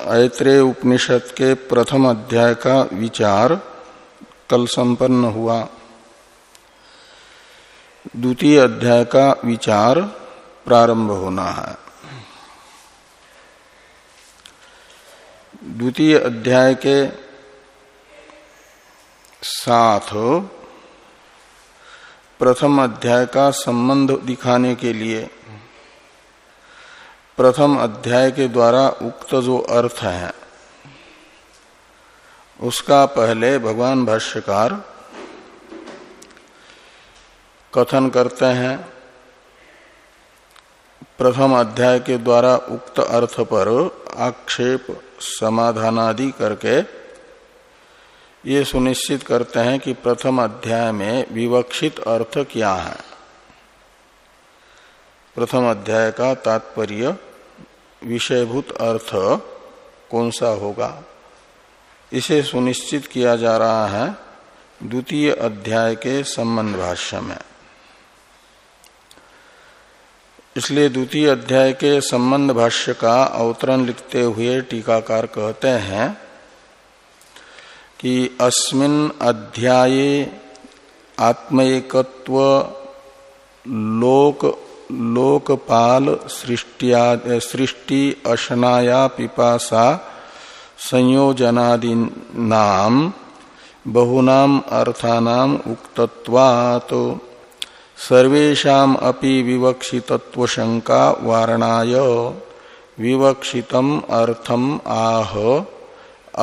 ऐत्रेय उपनिषद के प्रथम अध्याय का विचार कल संपन्न हुआ। द्वितीय अध्याय का विचार प्रारंभ होना है। द्वितीय अध्याय के साथ प्रथम अध्याय का संबंध दिखाने के लिए प्रथम अध्याय के द्वारा उक्त जो अर्थ है, उसका पहले भगवान भाष्यकार कथन करते हैं। प्रथम अध्याय के द्वारा उक्त अर्थ पर आक्षेप समाधानादि करके ये सुनिश्चित करते हैं कि प्रथम अध्याय में विवक्षित अर्थ क्या है। प्रथम अध्याय का तात्पर्य विषयभूत अर्थ कौन सा होगा? इसे सुनिश्चित किया जा रहा है द्वितीय अध्याय के संबंध भाष्य में। इसलिए द्वितीय अध्याय के संबंध भाष्य का अवतरण लिखते हुए टीकाकार कहते हैं कि अस्मिन अध्याये आत्मएकत्व लोक लोकपाल सृष्टि अशनाया पिपासा संयोजनादि नाम बहुनाम अर्थानाम उक्तत्वात्। सर्वेशा अपि विवक्षितत्व शंका वारणाय विवक्षितम अर्थम आह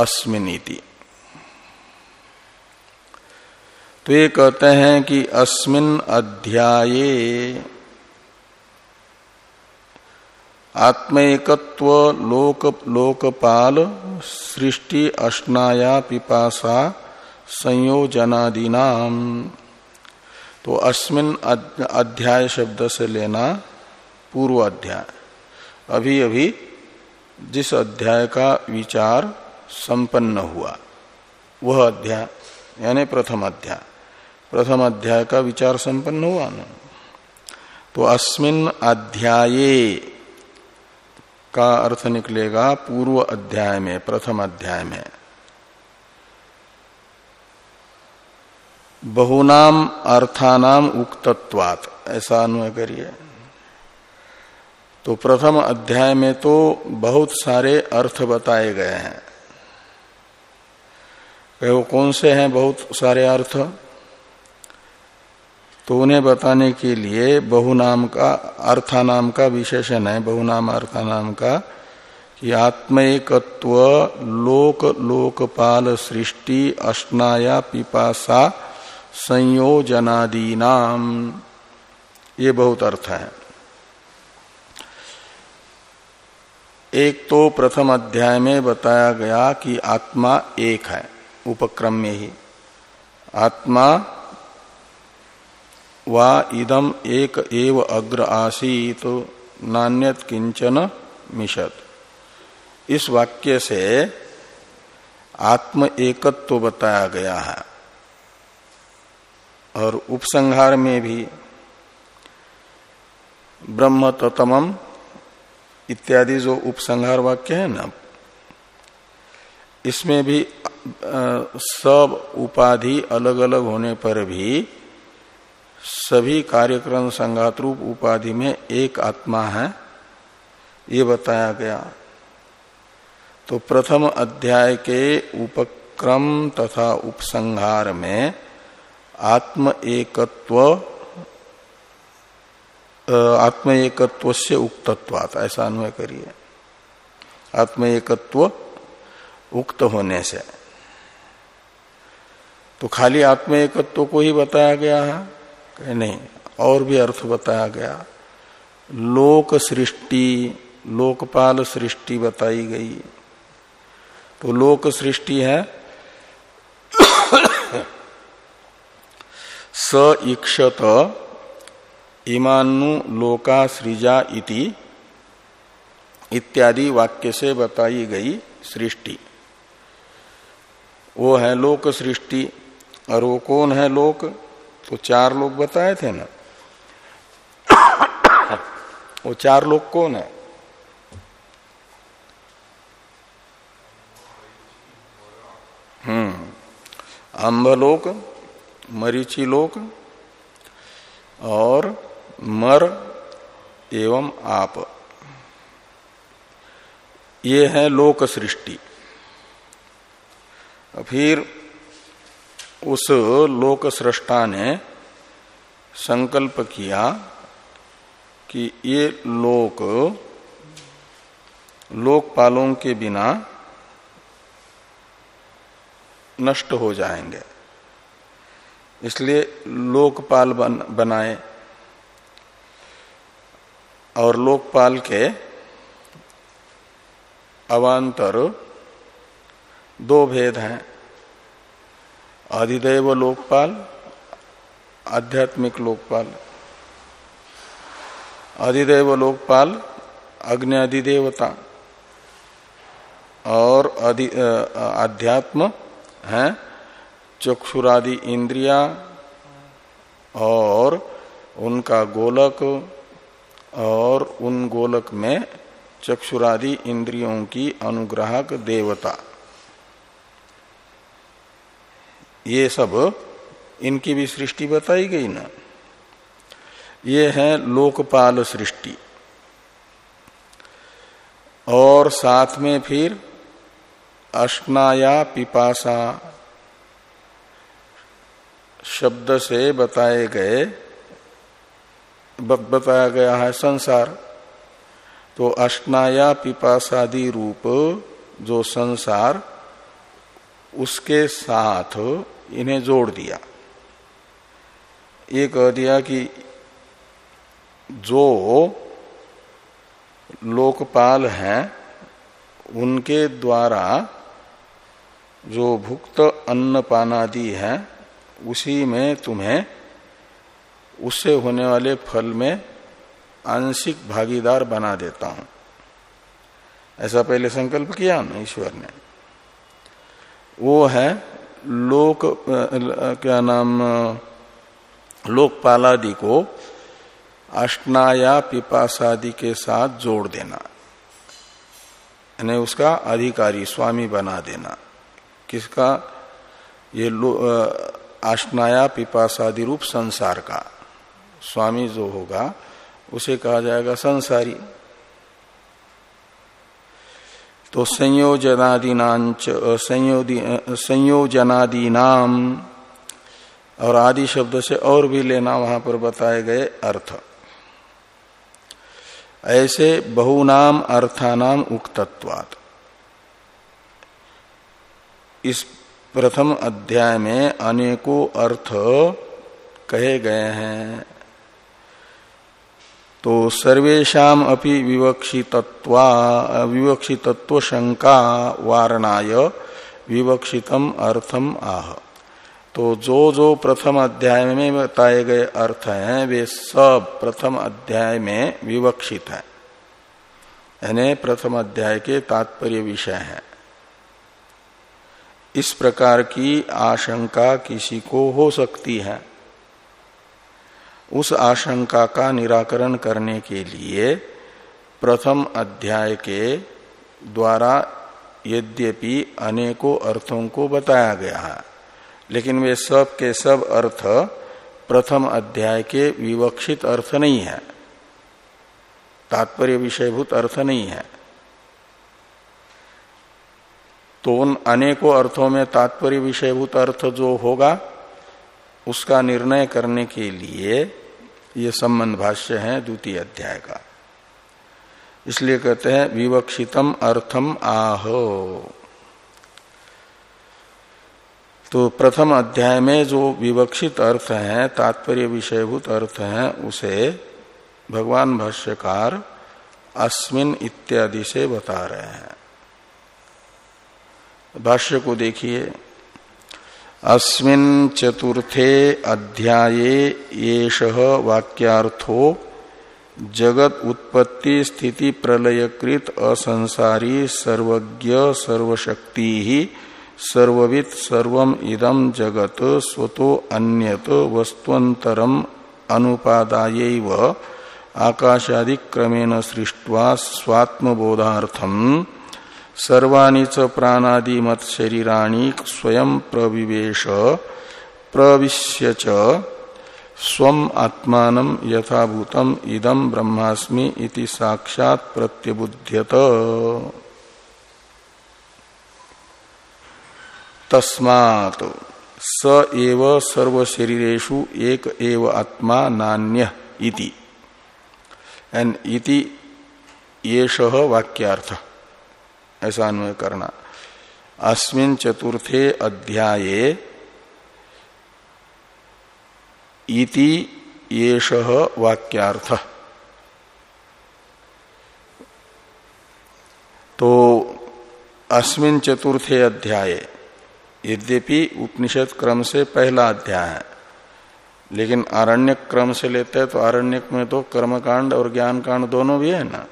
अस्मिनीति तो ये कहते हैं कि अस्मिन अध्याये आत्मेकत्व लोक, लोकपाल, सृष्टि अष्टाया पिपासा, संयोजनादीना। तो अस्मिन अध्याय शब्द से लेना पूर्व अध्याय। अभी अभी जिस अध्याय का विचार संपन्न हुआ, वह अध्याय, यानी प्रथम अध्याय। प्रथम अध्याय का विचार संपन्न हुआ ना? तो अस्मिन अध्याये का अर्थ निकलेगा पूर्व अध्याय में, प्रथम अध्याय में। बहुनाम अर्थानाम उक्तत्वात, ऐसा अन्वय करिए। तो प्रथम अध्याय में तो बहुत सारे अर्थ बताए गए हैं। वो कौन से हैं बहुत सारे अर्थ? तो उन्हें बताने के लिए बहुनाम का अर्थानाम का विशेषण है बहुनाम अर्थानाम का, कि आत्मकत्व, लोक, लोकपाल, सृष्टि, अष्टाया, पिपासा संयोजनादि नाम ये बहुत अर्थ है। एक तो प्रथम अध्याय में बताया गया कि आत्मा एक है, उपक्रम में ही। आत्मा वा इदम एक एव अग्र आसीत तो नान्यत किंचन मिशत इस वाक्य से आत्म एकत्व बताया गया है। और उपसंहार में भी ब्रह्म ततमम इत्यादि जो उपसंहार वाक्य है ना, इसमें भी सब उपाधि अलग अलग होने पर भी सभी कार्यक्रम संघात रूप उपाधि में एक आत्मा है, ये बताया गया। तो प्रथम अध्याय के उपक्रम तथा उपसंहार में आत्म एकत्व आत्म एकत्व से उक्तत्वात, ऐसा अनुय करिए। आत्म एकत्व उक्त होने से। तो खाली आत्म एकत्व को ही बताया गया है। नहीं, और भी अर्थ बताया गया। लोक सृष्टि, लोकपाल सृष्टि बताई गई। तो लोक सृष्टि है, स इक्षत इमानु लोका सृजा इति इत्यादि वाक्य से बताई गई सृष्टि। वो है लोक सृष्टि, और वो कौन है लोक? तो चार लोग बताए थे ना। वो चार लोग कौन है? हम्म। अंबलोक मरीची लोक और मर एवं आप। ये है लोक सृष्टि फिर उस लोक सृष्टा ने संकल्प किया कि ये लोक लोकपालों के बिना नष्ट हो जाएँगे। इसलिए लोकपाल बन, बनाए और लोकपाल के अवान्तर दो भेद हैं। अधिदेव लोकपाल, आध्यात्मिक लोकपाल। अधिदेव लोकपाल अग्नि अधिदेवता और अध्यात्म है, चक्षुरादि इंद्रिया और उनका गोलक और उन गोलक में चक्षुरादि इंद्रियों की अनुग्राहक देवता। ये सब इनकी भी सृष्टि बताई गई ना। ये है लोकपाल सृष्टि। और साथ में फिर अष्टाया पिपासा शब्द से बताए गए बताया गया है संसार। तो अष्टाया पिपासादि रूप जो संसार, उसके साथ इन्हें जोड़ दिया। ये कह दिया कि जो लोकपाल हैं, उनके द्वारा जो भुक्त अन्न पानादि है, उसी में तुम्हें, उससे होने वाले फल में आंशिक भागीदार बना देता हूँ। ऐसा पहले संकल्प किया ना ईश्वर ने। वो है लोक क्या नाम लोकपालादि को अष्टनाया पिपासादि के साथ जोड़ देना। यानी उसका अधिकारी, स्वामी बना देना। किसका? ये आष्नाया पिपासादि रूप संसार का। स्वामी जो होगा, उसे कहा जाएगा संसारी। तो संयोजनादीनाच संयोजनादि नाम और आदि शब्द से और भी लेना वहाँ पर बताए गए अर्थ। ऐसे बहुनाम अर्थानाम उक्तत्वात्। इस प्रथम अध्याय में अनेकों अर्थ कहे गए हैं। तो सर्वेशा अपि विवक्षितत्वा विवक्षितत्व शंका वारणाय विवक्षितम अर्थम आह। तो जो जो प्रथम अध्याय में बताए गए अर्थ हैं, वे सब प्रथम अध्याय में विवक्षित है। यानी प्रथम अध्याय के तात्पर्य विषय हैं। इस प्रकार की आशंका किसी को हो सकती है। उस आशंका का निराकरण करने के लिए प्रथम अध्याय के द्वारा यद्यपि अनेकों अर्थों को बताया गया है, लेकिन वे सब के सब अर्थ प्रथम अध्याय के विवक्षित अर्थ नहीं है, तात्पर्य विषयभूत अर्थ नहीं है। तो उन अनेकों अर्थों में तात्पर्य विषयभूत अर्थ जो होगा उसका निर्णय करने के लिए ये संबंध भाष्य है द्वितीय अध्याय का। इसलिए कहते हैं, विवक्षितम अर्थम आहो। तो प्रथम अध्याय में जो विवक्षित अर्थ है, तात्पर्य विषयभूत अर्थ है, उसे भगवान भाष्यकार अस्मिन इत्यादि से बता रहे हैं। भाष्य को देखिए। अस्मिन चतुर्थे अध्याये येष वाक्यार्थो, जगत उत्पत्ति स्थिति प्रलयकृत असंसारी सर्वज्ञ सर्वशक्ति ही सर्ववित सर्वम इदम जगत स्वतो अन्यत वस्तुअतरम अनुपादाय आकाशादि क्रमेण सृष्टवा स्वात्मबोधार्थम सर्वाणी च प्राणादि मत शरीराणी स्वयं प्रविवेश, प्रविश्य च स्वम आत्मान यथाभूतम इदम ब्रह्मास्मि इति साक्षात प्रत्यबुध्यत। तस्मात् स एव सर्व शरीरेशु एक एव आत्मा नान्य इति। एन इति येष वाक्यार्थ। ऐसा अन्वय करना। अस्मिन चतुर्थे अध्याये इति येष वाक्यार्थ। तो अस्मिन चतुर्थे अध्याय, यद्यपि उपनिषद क्रम से पहला अध्याय है, लेकिन आरण्य क्रम से लेते हैं तो आरण्यक में तो कर्मकांड और ज्ञान कांड दोनों भी है ना?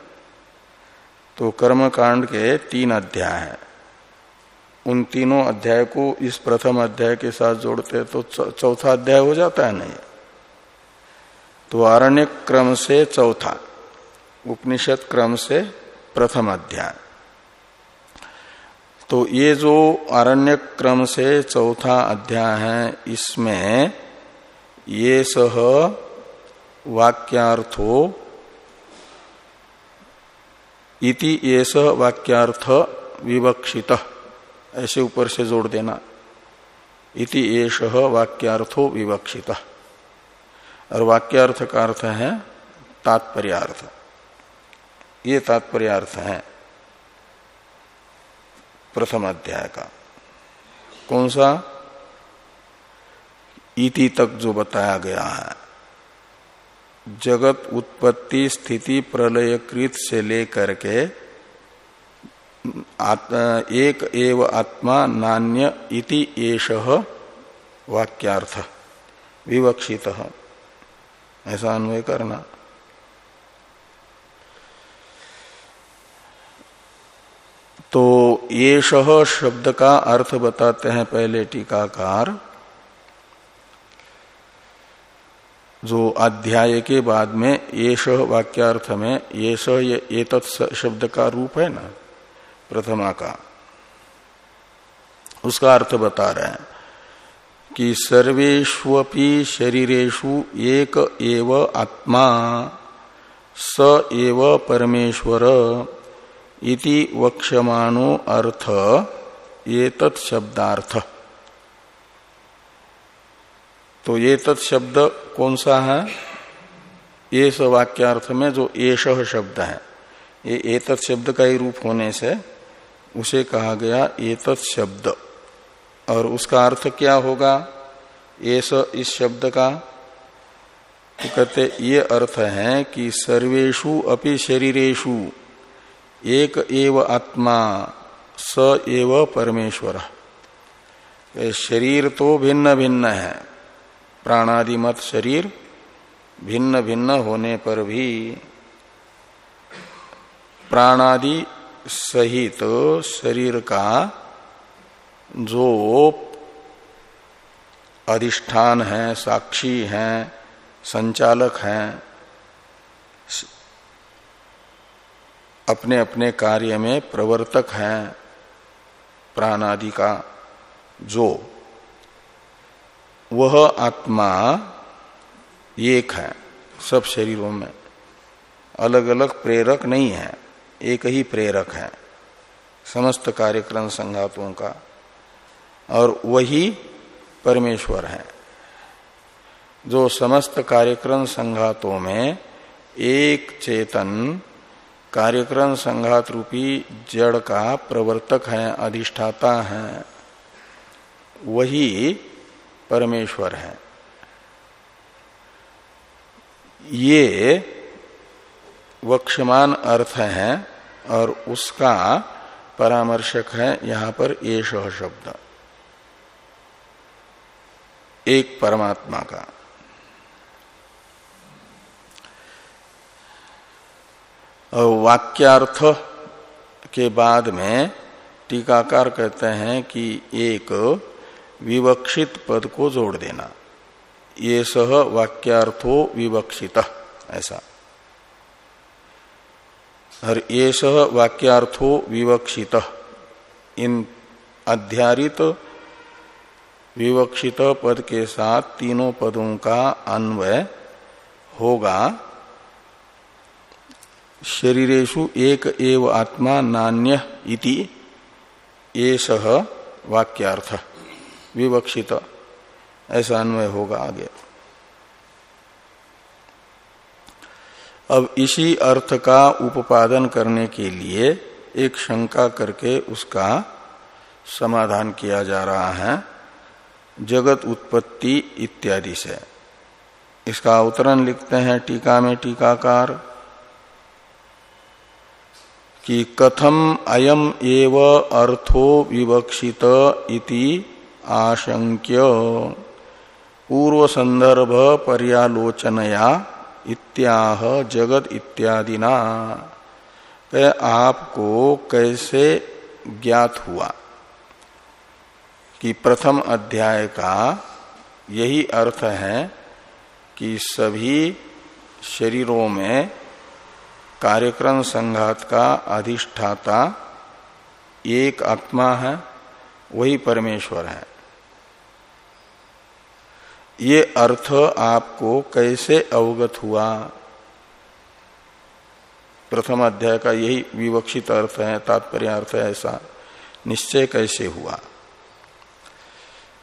तो कर्म कांड के तीन अध्याय हैं। उन तीनों अध्याय को इस प्रथम अध्याय के साथ जोड़ते तो चौथा अध्याय हो जाता है नहीं तो आरण्य क्रम से चौथा, उपनिषद क्रम से प्रथम अध्याय। तो ये जो आरण्य क्रम से चौथा अध्याय है, इसमें ये सह वाक्यार्थो इति ये वाक्यार्थ विवक्षित। ऐसे ऊपर से जोड़ देना। इति एष वाक्यार्थो विवक्षित। और वाक्यार्थ का अर्थ है तात्पर्यार्थ। ये तात्पर्यार्थ है प्रथम अध्याय का। कौन सा? इति तक जो बताया गया है। जगत उत्पत्ति स्थिति प्रलयकृत से लेकर के एक एव आत्मा नान्य इति एष वाक्यार्थ, विवक्षित। ऐसा अन्वय करना। तो ये शब्द का अर्थ बताते हैं पहले टीकाकार। जो अध्याय के बाद में ये वाक्यार्थ में ये ये शब्द का रूप है ना, प्रथमा का। उसका अर्थ बता रहे हैं कि सर्वेष्वपि शरीरेशु एक एव आत्मा, स एव परमेश्वर इति वक्षमाणो अर्थ ये तत्शब्दार्थ तो ये तत् शब्द कौन सा है? ये वाक्यार्थ में जो एश शब्द है। ये एतत् शब्द का ही रूप होने से उसे कहा गया एतत् शब्द। और उसका अर्थ क्या होगा? एस इस शब्द का। तो कहते ये अर्थ है कि सर्वेशु अपि शरीरेशु एक एव आत्मा, स एव परमेश्वर। शरीर तो भिन्न भिन्न है। प्राणादि मत शरीर भिन्न भिन्न होने पर भी प्राणादि सहित शरीर का जो अधिष्ठान है, साक्षी है, संचालक है, अपने अपने कार्य में प्रवर्तक है प्राणादि का जो वह आत्मा एक है, सब शरीरों में। अलग अलग प्रेरक नहीं है, एक ही प्रेरक है, समस्त कार्यक्रम संघातों का। और वही परमेश्वर है, जो समस्त कार्यक्रम संघातों में एक चेतन कार्यक्रम संघात रूपी जड़ का प्रवर्तक है, अधिष्ठाता है। वही परमेश्वर है। ये वक्षमान अर्थ है और उसका परामर्शक है यहाँ पर ये शब्द। एक परमात्मा का। वाक्यार्थ के बाद में टीकाकार कहते हैं कि एक विवक्षित पद को जोड़ देना। ये सह वाक्यार्थो विवक्षित, ऐसा। और ये सह वाक्यार्थो विवक्षित, इन अध्यारित विवक्षित पद के साथ तीनों पदों का अन्वय होगा। शरीरेशु एक एव आत्मा नान्य इति एष वाक्यार्थ। विवक्षित। ऐसा अन्वय होगा आगे। अब इसी अर्थ का उपादन करने के लिए एक शंका करके उसका समाधान किया जा रहा है। जगत उत्पत्ति इत्यादि से। इसका अवतरण लिखते हैं टीका में टीकाकार कि कथम अयम एव अर्थो विवक्षित इति आशंक्य। पूर्व संदर्भ पर्यालोचनया इत्याह जगत इत्यादिना। आपको कैसे ज्ञात हुआ? कि प्रथम अध्याय का यही अर्थ है कि सभी शरीरों में कार्यक्रम संघात का अधिष्ठाता एक आत्मा है, वही परमेश्वर है। ये अर्थ आपको कैसे अवगत हुआ? प्रथम अध्याय का यही विवक्षित अर्थ है, तात्पर्य अर्थ है ऐसा। निश्चय कैसे हुआ?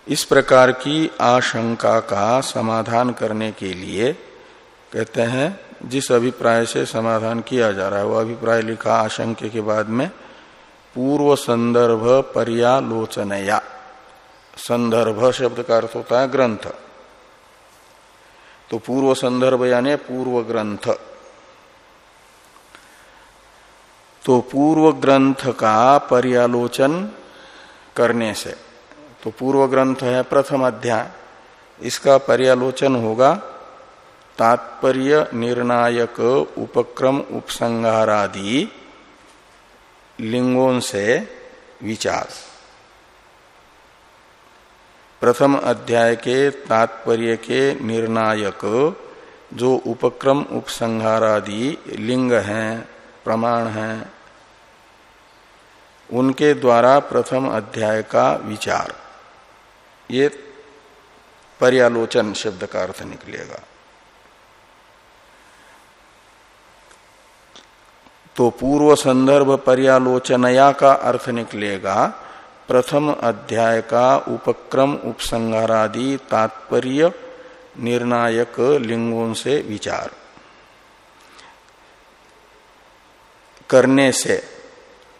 इस प्रकार की आशंका का समाधान करने के लिए कहते हैं, जिस अभिप्राय से समाधान किया जा रहा है वो अभिप्राय लिखा आशंके के बाद में, पूर्व संदर्भ पर्यालोचनया। संदर्भ शब्द का अर्थ होता है ग्रंथ। तो पूर्व संदर्भ यानी पूर्व ग्रंथ। तो पूर्व ग्रंथ का पर्यालोचन करने से तो पूर्व ग्रंथ है प्रथम अध्याय, इसका पर्यालोचन होगा तात्पर्य निर्णायक उपक्रम उपसंहारादि लिंगों से विचार। प्रथम अध्याय के तात्पर्य के निर्णायक जो उपक्रम, उपसंहारादि लिंग हैं, प्रमाण हैं, उनके द्वारा प्रथम अध्याय का विचार। ये पर्यालोचन शब्द का अर्थ निकलेगा। तो पूर्व संदर्भ पर्यालोचनया का अर्थ निकलेगा प्रथम अध्याय का उपक्रम उपसंहारादि तात्पर्य निर्णायक लिंगों से विचार। करने से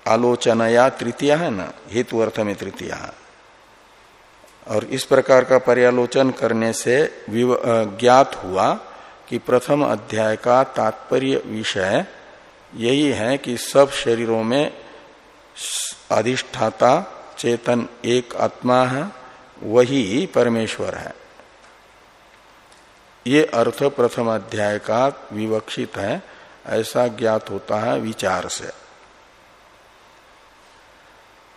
आलोचनया तृतीय है ना? हेतु अर्थ में तृतीय। और इस प्रकार का पर्यालोचन करने से ज्ञात हुआ कि प्रथम अध्याय का तात्पर्य विषय यही है कि सब शरीरों में अधिष्ठाता चेतन एक आत्मा है, वही परमेश्वर है। ये अर्थ प्रथम अध्याय का विवक्षित है, ऐसा ज्ञात होता है विचार से।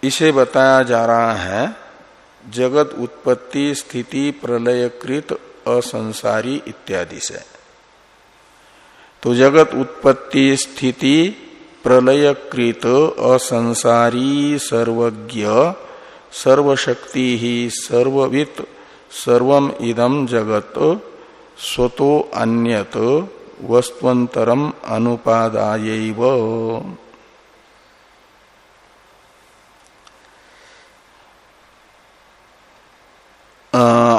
इसे बताया जा रहा है, जगत उत्पत्ति, स्थिति, प्रलयकृत, असंसारी इत्यादि से। तो जगत उत्पत्ति, स्थिति प्रलयकृत असंसारी सर्वज्ञ, सर्वशक्ति ही सर्ववित, सर्वम इदम जगत, स्वतो अन्यत वस्तुअतरम अनुपादाय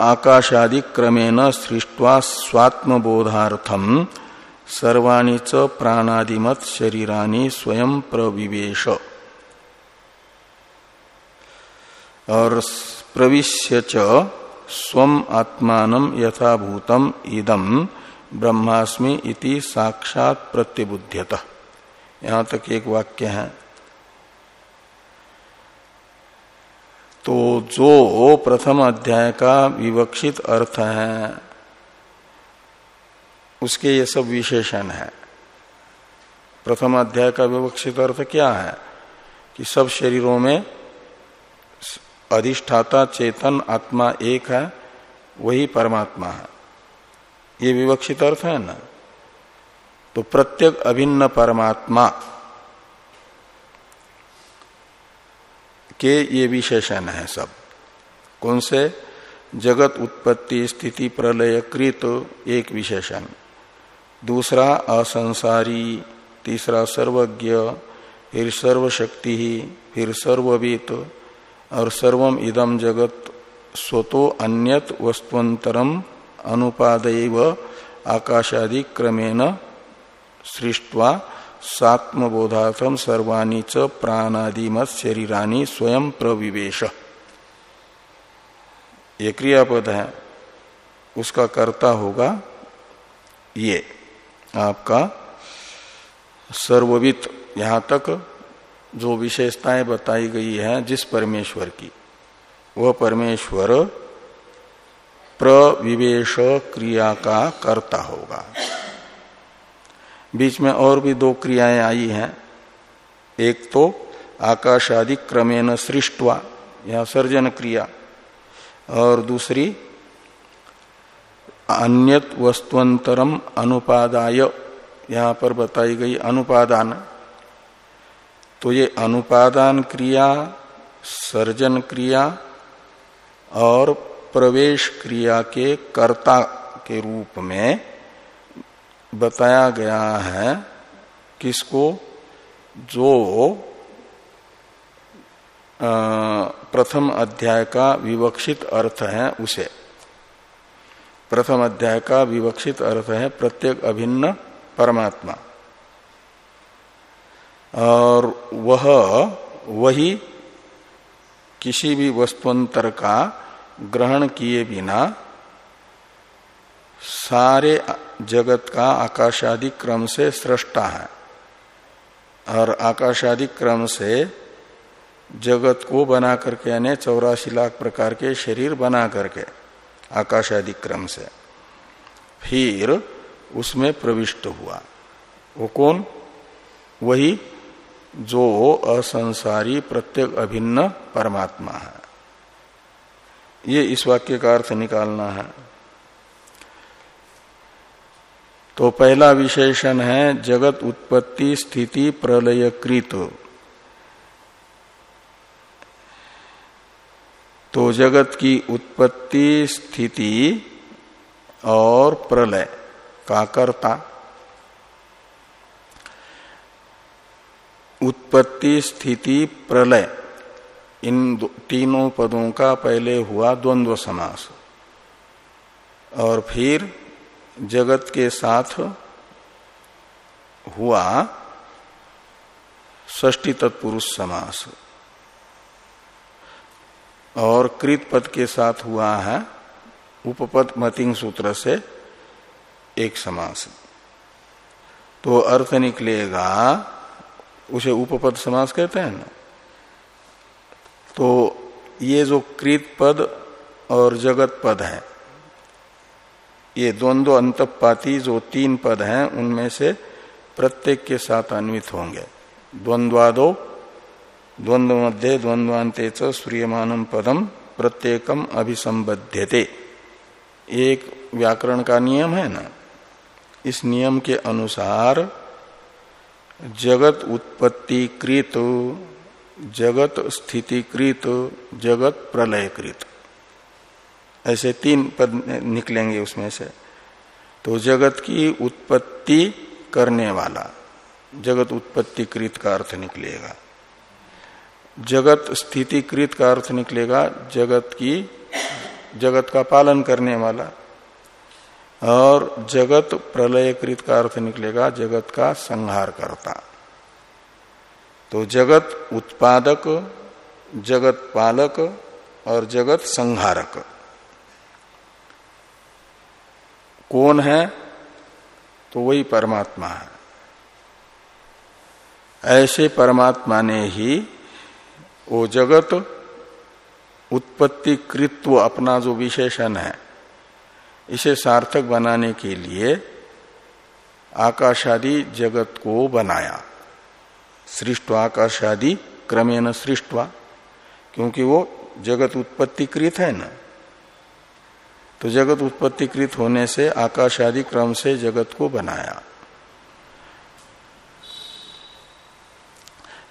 आकाशादि क्रमेण सृष्टवा सर्वाणी च प्राणादिमत शरीरानी स्वयं प्रविवेश। और प्रविश्य च स्वम आत्मान यथाभूतम इदम ब्रह्मास्मि इति साक्षात प्रत्यबुध्यत। यहाँ तक एक वाक्य है। तो जो प्रथम अध्याय का विवक्षित अर्थ है उसके ये सब विशेषण है। प्रथम अध्याय का विवक्षित अर्थ क्या है? कि सब शरीरों में अधिष्ठाता, चेतन, आत्मा एक है, वही परमात्मा है। ये विवक्षित अर्थ है ना? तो प्रत्येक अभिन्न परमात्मा के ये विशेषण है सब। कौन से? जगत उत्पत्ति, स्थिति, प्रलय, कृत, एक विशेषण। दूसरा असंसारी, तीसरा सर्वज्ञ, फिर सर्वशक्ति ही फिर सर्ववित, और सर्वम इदम जगत स्वतो अन्यत वस्तुअतरम अनुपादय आकाशादि क्रमेण सृष्टवा सात्मबोधार्थम सर्वाणी च प्राणादिमत शरीरानी स्वयं प्रविवेश। ये क्रियापद है, उसका कर्ता होगा ये। आपका सर्ववित यहाँ तक जो विशेषताएँ बताई गई है जिस परमेश्वर की, वह परमेश्वर प्रविवेश क्रिया का कर्ता होगा। बीच में और भी दो क्रियाएँ आई हैं। एक तो आकाश आदि क्रमेण सृष्टवा, यह सर्जन क्रिया, और दूसरी अन्यत वस्तुअतरम अनुपादाय, यहाँ पर बताई गई अनुपादान। तो ये अनुपादान क्रिया, सर्जन क्रिया और प्रवेश क्रिया के कर्ता के रूप में बताया गया है किसको? जो प्रथम अध्याय का विवक्षित अर्थ है उसे। प्रथम अध्याय का विवक्षित अर्थ है प्रत्येक अभिन्न परमात्मा। और वह, वही किसी भी वस्तुअंतर का ग्रहण किए बिना सारे जगत का आकाशादि क्रम से सृष्टा है। और आकाशादि क्रम से जगत को बना करके यानी चौरासी लाख प्रकार के शरीर बना करके आकाश आदि क्रम से। फिर उसमें प्रविष्ट हुआ। वो कौन? वही जो असंसारी प्रत्येक अभिन्न परमात्मा है। ये इस वाक्य का अर्थ निकालना है। तो पहला विशेषण है, जगत उत्पत्ति स्थिति प्रलय कृत तो जगत की उत्पत्ति, स्थिति और प्रलय का कर्ता। उत्पत्ति, स्थिति, प्रलय, इन तीनों पदों का पहले हुआ द्वंद्व समास। और फिर जगत के साथ हुआ ष्टी तत्पुरुष समास। और कृत पद के साथ हुआ है उपपद मतिंग सूत्र से एक समास। तो अर्थ निकलेगा, उसे उपपद समास कहते हैं ना? तो ये जो कृत पद और जगत पद है, ये द्वंद्व अंतपाती जो तीन पद हैं, उनमें से प्रत्येक के साथ अन्वित होंगे। द्वंद्वादो द्वंद्व मध्य द्वंद्वान्ते सूर्यमान पदम प्रत्येकम अभिसंबध्यते एक व्याकरण का नियम है ना? इस नियम के अनुसार जगत उत्पत्ति कृत जगत स्थितिकृत, जगत प्रलयकृत। ऐसे तीन पद निकलेंगे उसमें से। तो जगत की उत्पत्ति करने वाला, जगत उत्पत्ति कृत का अर्थ निकलेगा। जगत स्थितिकृत का अर्थ निकलेगा, जगत की, जगत का पालन करने वाला। और जगत प्रलयकृत का अर्थ निकलेगा, जगत का संहार करता तो जगत उत्पादक, जगत पालक और जगत संहारक। कौन है? तो वही परमात्मा है। ऐसे परमात्मा ने ही वो जगत उत्पत्ति कृत्व अपना जो विशेषण है, इसे सार्थक बनाने के लिए आकाशादि जगत को बनाया। सृष्ट आकाशादि क्रमेण सृष्टवा क्योंकि वो जगत उत्पत्ति कृत है ना। तो जगत उत्पत्ति कृत होने से आकाश आदि क्रम से जगत को बनाया।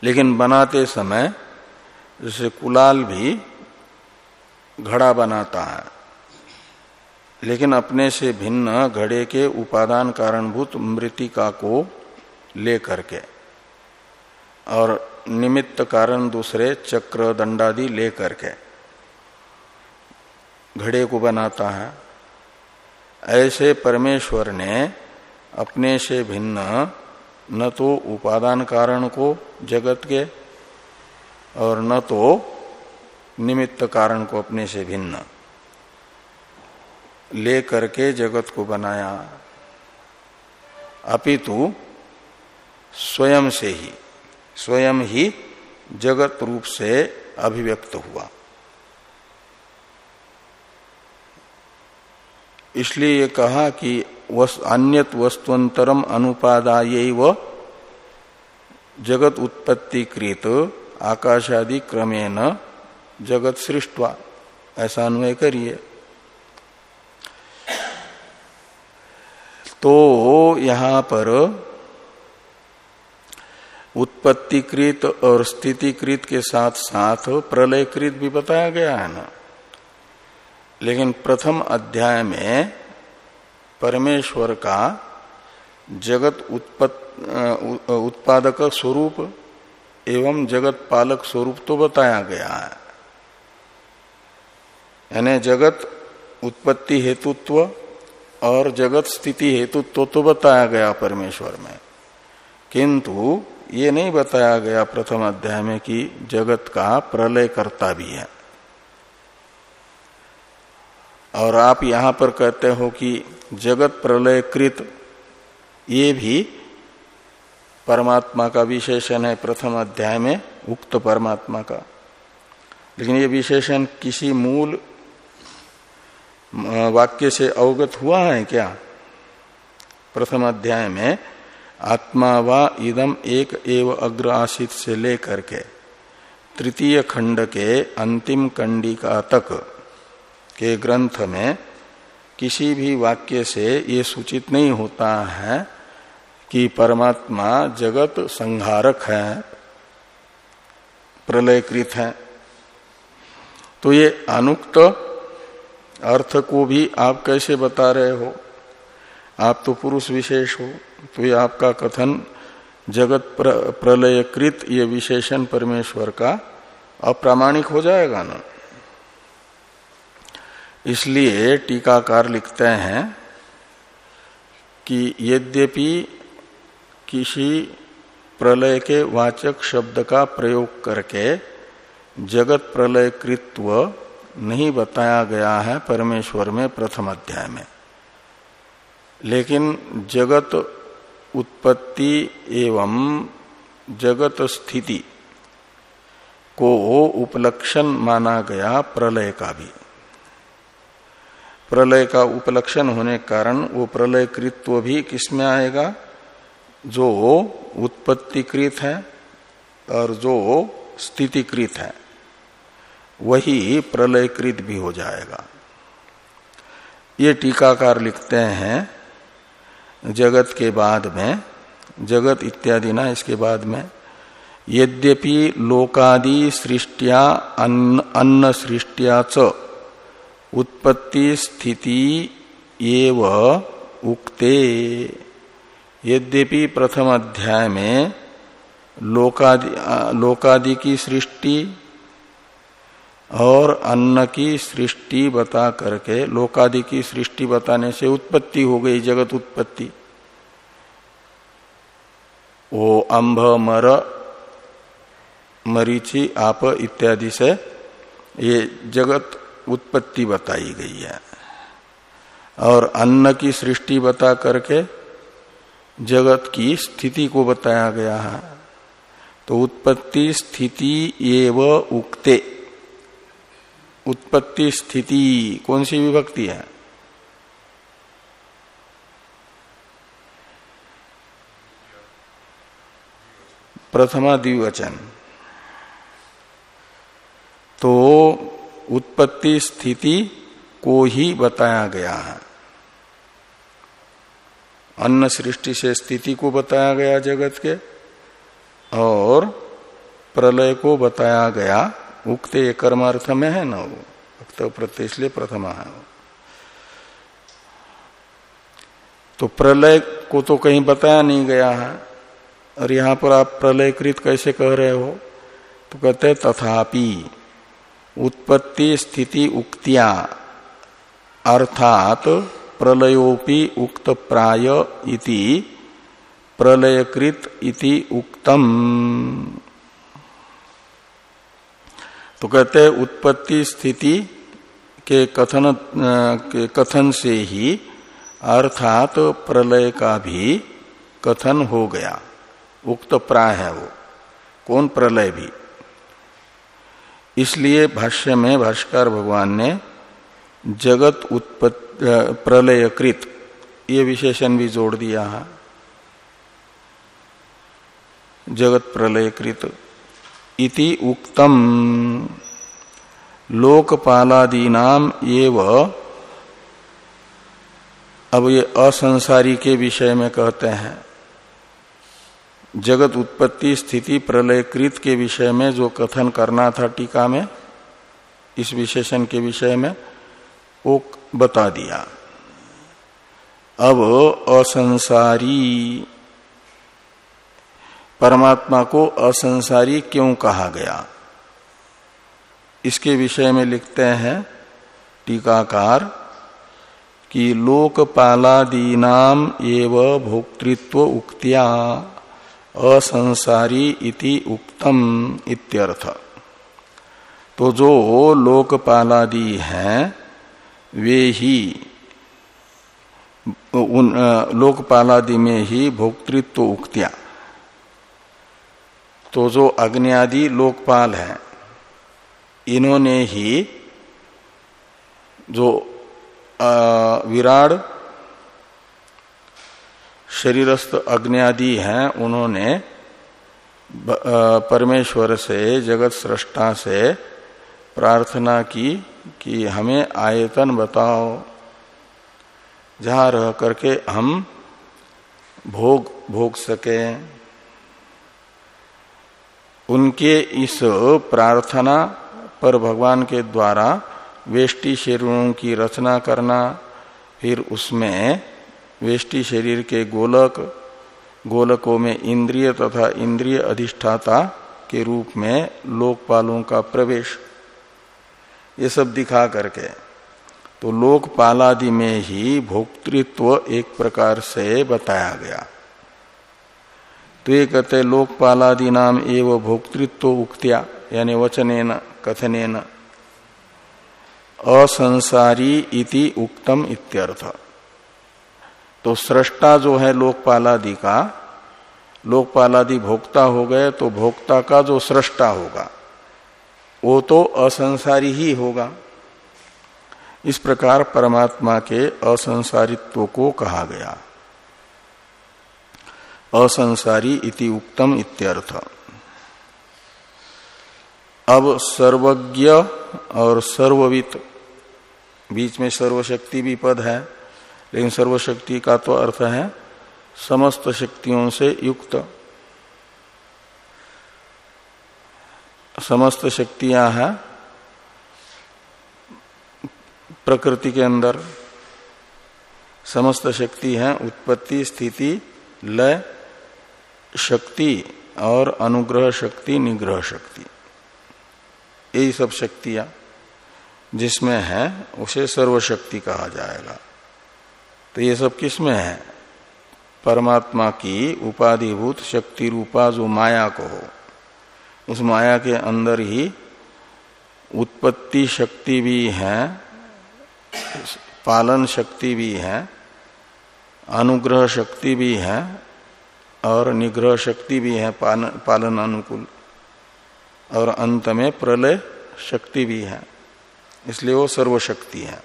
लेकिन बनाते समय जैसे कुलाल भी घड़ा बनाता है। लेकिन अपने से भिन्न घड़े के उपादान कारणभूत मृतिका को ले करके और निमित्त कारण दूसरे चक्र दंडादि ले करके घड़े को बनाता है। ऐसे परमेश्वर ने अपने से भिन्न न तो उपादान कारण को जगत के और न तो निमित्त कारण को अपने से भिन्न। ले करके जगत को बनाया। अपितु स्वयं से ही स्वयं ही जगत रूप से अभिव्यक्त हुआ। इसलिए ये कहा कि वस, अन्यत वस्तुअंतरम अनुपादाय व जगत उत्पत्ति कृत आकाशादि क्रमेण जगत सृष्टवा। ऐसा अन्वय करिए। तो यहाँ पर उत्पत्तिकृत और स्थितिकृत के साथ साथ प्रलयकृत भी बताया गया है ना। लेकिन प्रथम अध्याय में परमेश्वर का जगत उत्पादक स्वरूप एवं जगत पालक स्वरूप तो बताया गया है। यानी जगत उत्पत्ति हेतुत्व और जगत स्थिति हेतुत्व तो बताया गया परमेश्वर में। किंतु ये नहीं बताया गया प्रथम अध्याय में कि जगत का प्रलय करता भी है। और आप यहाँ पर कहते हो कि जगत प्रलय कृत ये भी परमात्मा का विशेषण है प्रथम अध्याय में, उक्त परमात्मा का। लेकिन ये विशेषण किसी मूल वाक्य से अवगत हुआ है क्या? प्रथम अध्याय में, आत्मा व इदम एक एव अग्र आशित से लेकर के, तृतीय खंड के अंतिम कंडिका तक के ग्रंथ में किसी भी वाक्य से ये सूचित नहीं होता है कि परमात्मा जगत संहारक है प्रलयकृत है। तो ये अनुक्त अर्थ को भी आप कैसे बता रहे हो? आप तो पुरुष विशेष हो तो ये आपका कथन जगत प्र, प्रलयकृत ये विशेषण परमेश्वर का अप्रामाणिक हो जाएगा ना? इसलिए टीकाकार लिखते हैं कि यद्यपि किसी प्रलय के वाचक शब्द का प्रयोग करके जगत प्रलय कृत्व नहीं बताया गया है परमेश्वर में प्रथम अध्याय में। लेकिन जगत उत्पत्ति एवं जगत स्थिति को उपलक्षण माना गया प्रलय का भी। प्रलय का उपलक्षण होने कारण वो प्रलय कृत्व भी किसमें आएगा? जो उत्पत्तिकृत है और जो स्थितिकृत है वही प्रलयकृत भी हो जाएगा। ये टीकाकार लिखते हैं जगत के बाद में जगत इत्यादि ना इसके बाद में यद्यपि लोकादि सृष्टिया अन्न, सृष्टिया च उत्पत्ति स्थिति एव उक्ते। यद्यपि प्रथम अध्याय में लोकादि लोकादि की सृष्टि और अन्न की सृष्टि बता करके, लोकादि की सृष्टि बताने से उत्पत्ति हो गई जगत उत्पत्ति। वो अंभ, मर, मरीचि, आप इत्यादि से ये जगत उत्पत्ति बताई गई है। और अन्न की सृष्टि बता करके जगत की स्थिति को बताया गया है। तो उत्पत्ति स्थिति एव उक्ते। उत्पत्ति स्थिति कौन सी विभक्ति है? प्रथमा द्विवचन। तो उत्पत्ति स्थिति को ही बताया गया है। अन्न सृष्टि से स्थिति को बताया गया जगत के, और प्रलय को बताया गया उक्त कर्म अर्थ में है ना वो? उक्त प्रत्यय इसलिए प्रथमा है तो प्रलय को तो कहीं बताया नहीं गया है, और यहाँ पर आप प्रलयकृत कैसे कह रहे हो? तो कहते तथापि उत्पत्ति स्थिति उक्तिया, अर्थात प्रलयोपि उक्त प्राय इति। प्रलयकृत इति उक्तम। तो कहते उत्पत्ति स्थिति के कथन के कथन से ही अर्थात प्रलय का भी कथन हो गया। उक्त प्राय है वो। कौन प्रलय भी? इसलिए भाष्य में भाष्कर भगवान ने जगत उत्पत्ति प्रलयकृत। ये विशेषण भी जोड़ दिया है। जगत प्रलयकृत। इति उक्तम। लोकपालादीनाम एव। अब ये असंसारी के विषय में कहते हैं। जगत उत्पत्ति स्थिति प्रलयकृत के विषय में जो कथन करना था टीका में, इस विशेषण के विषय में वो बता दिया। अब असंसारी। परमात्मा को असंसारी क्यों कहा गया? इसके विषय में लिखते हैं टीकाकार कि लोकपालादीनाम एव भोक्तृत्व उक्तिया, असंसारी इति उक्तम इत्यर्थ। तो जो लोकपालादि हैं वे ही, उन लोकपालादि में ही भोक्तृत्व उक्तिया। तो जो अग्नि लोकपाल है, इन्होंने ही जो विराड शरीरस्थ अग्नि हैं, उन्होंने परमेश्वर से, जगत सृष्टा से प्रार्थना की। कि हमें आयतन बताओ, जहाँ रह करके हम भोग भोग सके। उनके इस प्रार्थना पर भगवान के द्वारा वेष्टि शरीरों की रचना करना, फिर उसमें वेष्टि शरीर के गोलक, गोलकों में इंद्रिय तथा इंद्रिय अधिष्ठाता के रूप में लोकपालों का प्रवेश ये सब दिखा करके। तो लोकपालादि में ही भोक्तृत्व एक प्रकार से बताया गया। तो ये कहते लोकपालादि नाम एवं भोक्तृत्व उक्तिया, यानी वचन कथन असंसारी इति उक्तम इत्यर्थ। तो सृष्टा जो है लोकपालादि का, लोकपालादि भोक्ता हो गए तो भोक्ता का जो सृष्टा होगा वो तो असंसारी ही होगा। इस प्रकार परमात्मा के असंसारित्व को कहा गया। असंसारी इति उक्तम इत्यर्थ। अब सर्वज्ञ और सर्ववित, बीच में सर्वशक्ति भी पद है, लेकिन सर्वशक्ति का तो अर्थ है समस्त शक्तियों से युक्त। समस्त शक्तियाँ हैं प्रकृति के अंदर। समस्त शक्ति है, उत्पत्ति, स्थिति, लय, शक्ति और अनुग्रह शक्ति, निग्रह शक्ति। यही सब शक्तियाँ जिसमें है, उसे सर्वशक्ति कहा जाएगा। तो ये सब किसमें है? परमात्मा की उपाधिभूत शक्ति रूपा जो माया को हो। उस माया के अंदर ही उत्पत्ति शक्ति भी है, पालन शक्ति भी है, अनुग्रह शक्ति भी है और निग्रह शक्ति भी है पालन अनुकूल। और अंत में प्रलय शक्ति भी है। इसलिए वो सर्वशक्ति है।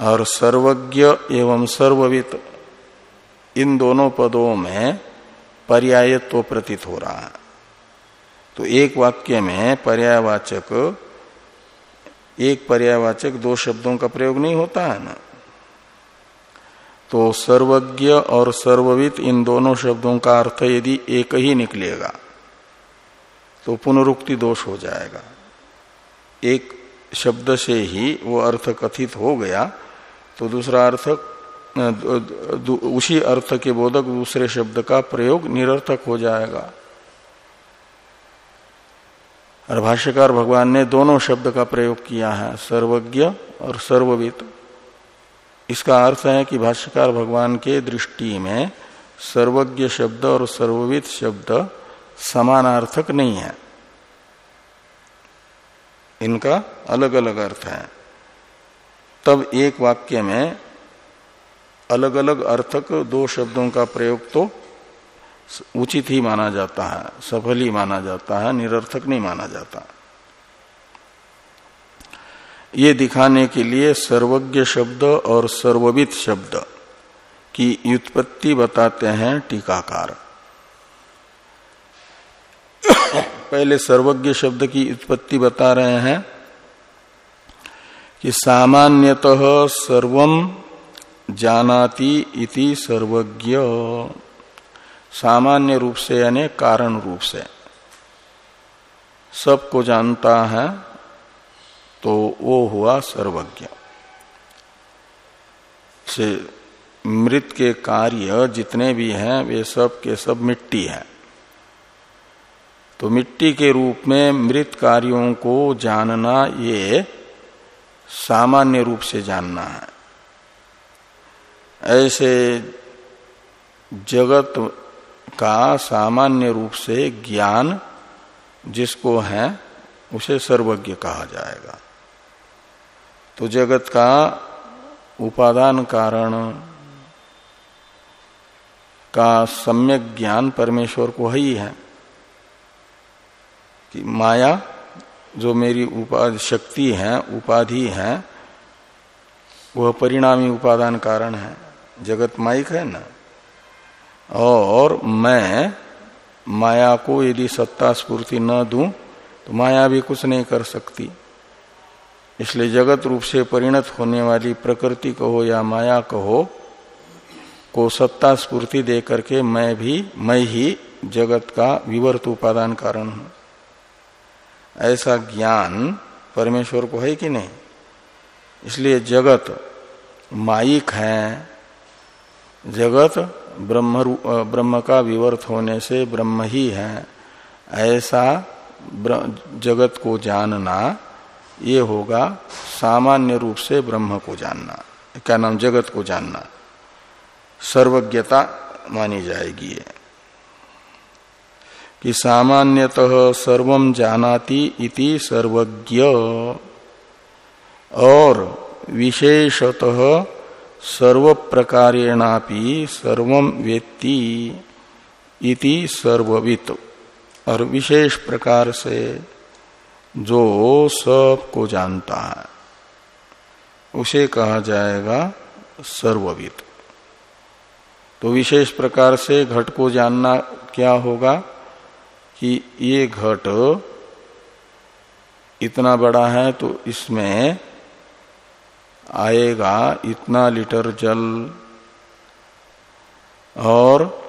और सर्वज्ञ एवं सर्ववित इन दोनों पदों में पर्यायत्व प्रतीत हो रहा है। तो एक वाक्य में पर्यायवाचक, एक पर्यायवाचक दो शब्दों का प्रयोग नहीं होता है ना? तो सर्वज्ञ और सर्ववित इन दोनों शब्दों का अर्थ यदि एक ही निकलेगा तो पुनरुक्ति दोष हो जाएगा। एक शब्द से ही वो अर्थ कथित हो गया तो दूसरा अर्थ उसी अर्थ के बोधक दूसरे शब्द का प्रयोग निरर्थक हो जाएगा। और भाष्यकार भगवान ने दोनों शब्द का प्रयोग किया है, सर्वज्ञ और सर्ववित इसका अर्थ है कि भाष्यकार भगवान के दृष्टि में सर्वज्ञ शब्द और सर्ववित शब्द समानार्थक नहीं है। इनका अलग अलग अर्थ है। तब एक वाक्य में अलग अलग अर्थक दो शब्दों का प्रयोग तो उचित ही माना जाता है, सफल ही माना जाता है, निरर्थक नहीं माना जाता। ये दिखाने के लिए सर्वज्ञ शब्द और सर्वविद शब्द की व्युत्पत्ति बताते हैं टीकाकार। पहले सर्वज्ञ शब्द की उत्पत्ति बता रहे हैं कि सामान्यतः सर्वम जानाति इति सर्वज्ञ। सामान्य रूप से यानी कारण रूप से। सबको जानता है तो वो हुआ सर्वज्ञ। से मृत के कार्य जितने भी हैं, वे सब के सब मिट्टी है। तो मिट्टी के रूप में मृत कार्यों को जानना ये सामान्य रूप से जानना है। ऐसे जगत का सामान्य रूप से ज्ञान जिसको है, उसे सर्वज्ञ कहा जाएगा। तो जगत का उपादान कारण का सम्यक ज्ञान परमेश्वर को ही है कि माया, जो मेरी उपाधि, शक्ति है, उपाधि है, वह परिणामी उपादान कारण है। जगत माइक है ना? और मैं माया को यदि सत्ता स्पूर्ति न दूँ तो माया भी कुछ नहीं कर सकती। इसलिए जगत रूप से परिणत होने वाली प्रकृति कहो या माया कहो, को सत्ता स्पूर्ति दे करके मैं भी, मैं ही जगत का विवर्त उपादान कारण हूँ। ऐसा ज्ञान परमेश्वर को है कि नहीं? इसलिए जगत माइक है। जगत ब्रह्म ब्रह्म का विवर्त होने से ब्रह्म ही है। ऐसा जगत को जानना, ये होगा सामान्य रूप से ब्रह्म को जानना। क्या नाम? जगत को जानना। सर्वज्ञता मानी जाएगी ये। कि सामान्यतः सर्व जानाति इति सर्वज्ञ। और विशेषतः सर्व प्रकारेणापि सर्व वेत्ति इति सर्ववित। और विशेष प्रकार से जो सबको जानता है, उसे कहा जाएगा सर्ववित। तो विशेष प्रकार से घट को जानना क्या होगा कि ये घट इतना बड़ा है तो इसमें आएगा इतना लीटर जल। और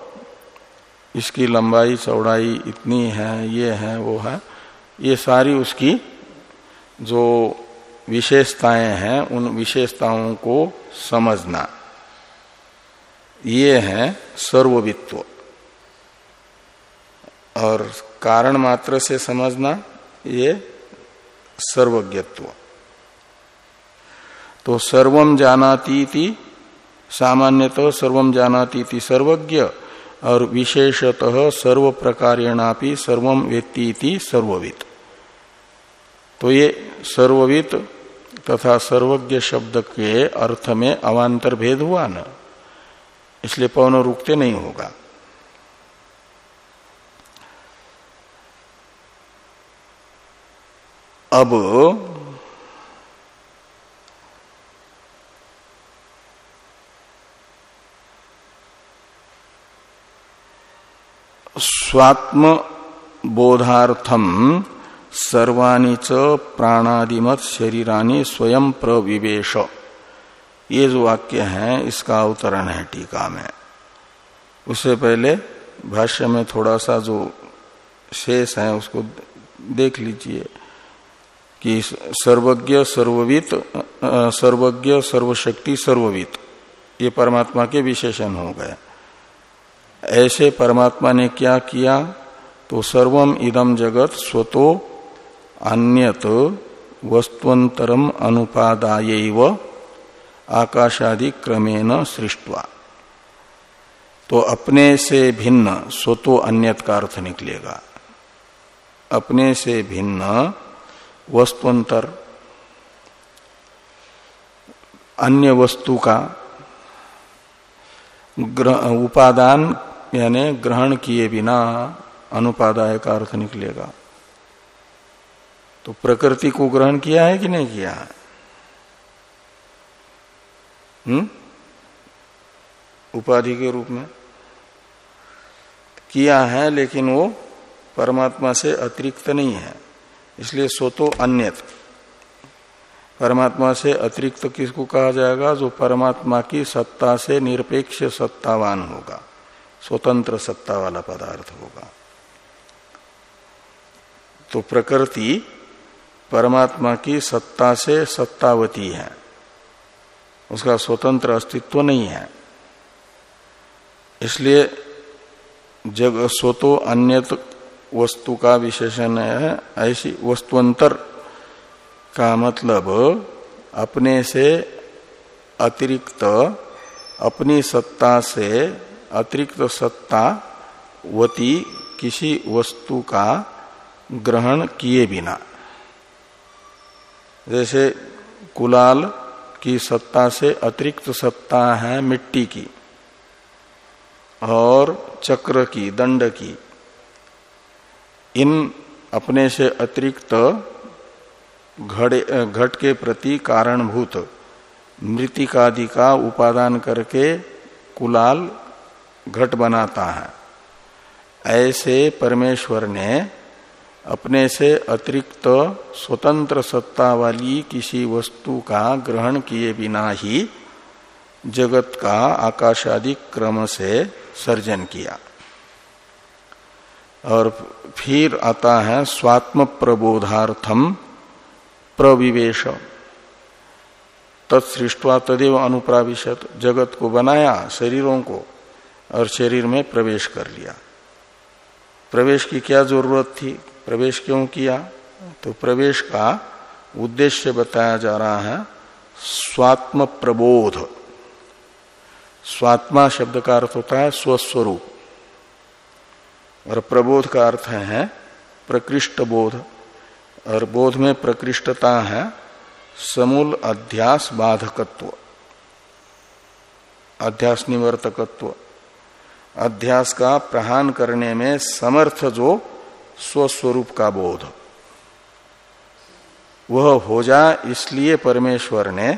इसकी लंबाई, चौड़ाई इतनी है, ये है, वो है। ये सारी उसकी जो विशेषताएँ हैं, उन विशेषताओं को समझना। ये है सर्ववित्व और कारण मात्र से समझना, ये सर्वज्ञत्व। तो सर्वम जानाती थी सामान्यतः सर्वम जानाती थी सर्वज्ञ, और विशेषतः सर्व प्रकारेणापि सर्वम व्यक्ति सर्ववित। तो ये सर्ववित तथा सर्वज्ञ शब्द के अर्थ में अवान्तर भेद हुआ न, इसलिए पवन रुकते नहीं होगा। अब स्वात्म बोधार्थम सर्वाणी च प्राणादिमत शरीरानी स्वयं प्रविवेश। ये जो वाक्य है, इसका अवतरण है टीका में। उससे पहले भाष्य में थोड़ा सा जो शेष है, उसको देख लीजिए कि सर्वज्ञ, सर्ववित सर्वज्ञ, सर्वशक्ति, सर्ववित, ये परमात्मा के विशेषण हो गए। ऐसे परमात्मा ने क्या किया? तो सर्वम इदम जगत स्वतो अन्यत वस्तुअतरम अनुपादाय आकाशादि क्रमेण सृष्टवा। तो अपने से भिन्न स्वतो अन्यत का अर्थ निकलेगा। अपने से भिन्न वस्तुअंतर अन्य वस्तु का उपादान, यानी ग्रहण किए बिना अनुपादाय का अर्थ निकलेगा। तो प्रकृति को ग्रहण किया है कि नहीं किया है? हम्म? उपाधि के रूप में। किया है, लेकिन वो परमात्मा से अतिरिक्त नहीं है। इसलिए सो तो अन्यत। परमात्मा से अतिरिक्त किसको कहा जाएगा? जो परमात्मा की सत्ता से निरपेक्ष सत्तावान होगा। स्वतंत्र सत्ता वाला पदार्थ होगा। तो प्रकृति परमात्मा की सत्ता से सत्तावती है। उसका स्वतंत्र अस्तित्व नहीं है। इसलिए जग स्वतो अन्य वस्तु का विशेषण है, ऐसी वस्तुअंतर का मतलब अपने से अतिरिक्त, अपनी सत्ता से अतिरिक्त सत्ता वती किसी वस्तु का ग्रहण किए बिना। जैसे कुलाल की सत्ता से अतिरिक्त सत्ता है मिट्टी की, और चक्र की, दंड की। इन अपने से अतिरिक्त घट के प्रति कारणभूत। मृतिकादि का उपादान करके कुलाल घट बनाता है। ऐसे परमेश्वर ने अपने से अतिरिक्त स्वतंत्र सत्ता वाली किसी वस्तु का ग्रहण किए बिना ही जगत का आकाशादि क्रम से सर्जन किया। और फिर आता है स्वात्म प्रबोधार्थम प्रविवेश तत्सृष्टवा तदेव अनुप्राविशत। जगत को बनाया, शरीरों को, और शरीर में प्रवेश कर लिया। प्रवेश की क्या ज़रूरत थी? प्रवेश क्यों किया? तो प्रवेश का उद्देश्य बताया जा रहा है स्वात्म प्रबोध स्वात्मा शब्द का अर्थ होता है स्वस्वरूप। और प्रबोध का अर्थ है प्रकृष्ट बोध और बोध में प्रकृष्टता है समूल अध्यास बाधकत्व, अध्यास निवर्तकत्व। अध्यास का प्रहान करने में समर्थ जो स्वस्वरूप का बोध। वह हो जाए इसलिए परमेश्वर ने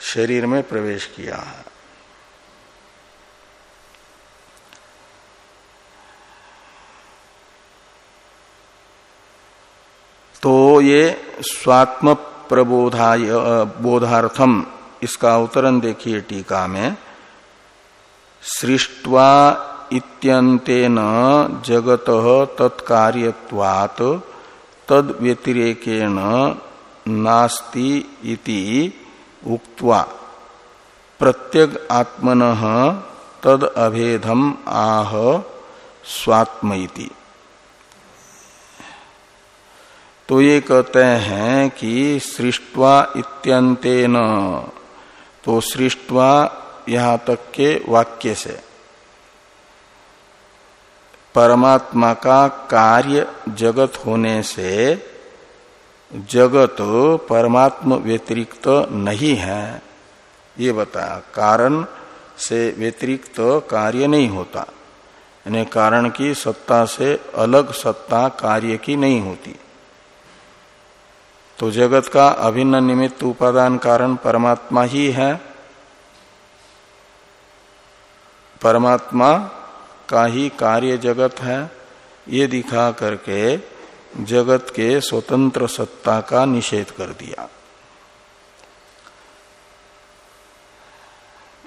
शरीर में प्रवेश किया है। तो ये स्वात्म प्रबोधाय बोधार्थम, इसका अवतरण देखिए टीका में। सृष्टवा इत्यंतेन जगत तत्कार्यवात तद व्यतिरेकेण नास्ति इति उक्त्वा। प्रत्यग आत्मन तद अभेदम आह स्वात्म इति। तो ये कहते हैं कि सृष्टवा इत्यंतेन। तो सृष्टवा यहाँ तक के वाक्य से। परमात्मा का कार्य जगत होने से जगत परमात्मा व्यतिरिक्त नहीं है। ये बताया कारण से व्यतिरिक्त कार्य नहीं होता। यानी कारण की सत्ता से अलग सत्ता कार्य की नहीं होती। तो जगत का अभिन्न निमित्त उपादान कारण परमात्मा ही है। परमात्मा का ही कार्य जगत है। ये दिखा करके जगत के स्वतंत्र सत्ता का निषेध कर दिया।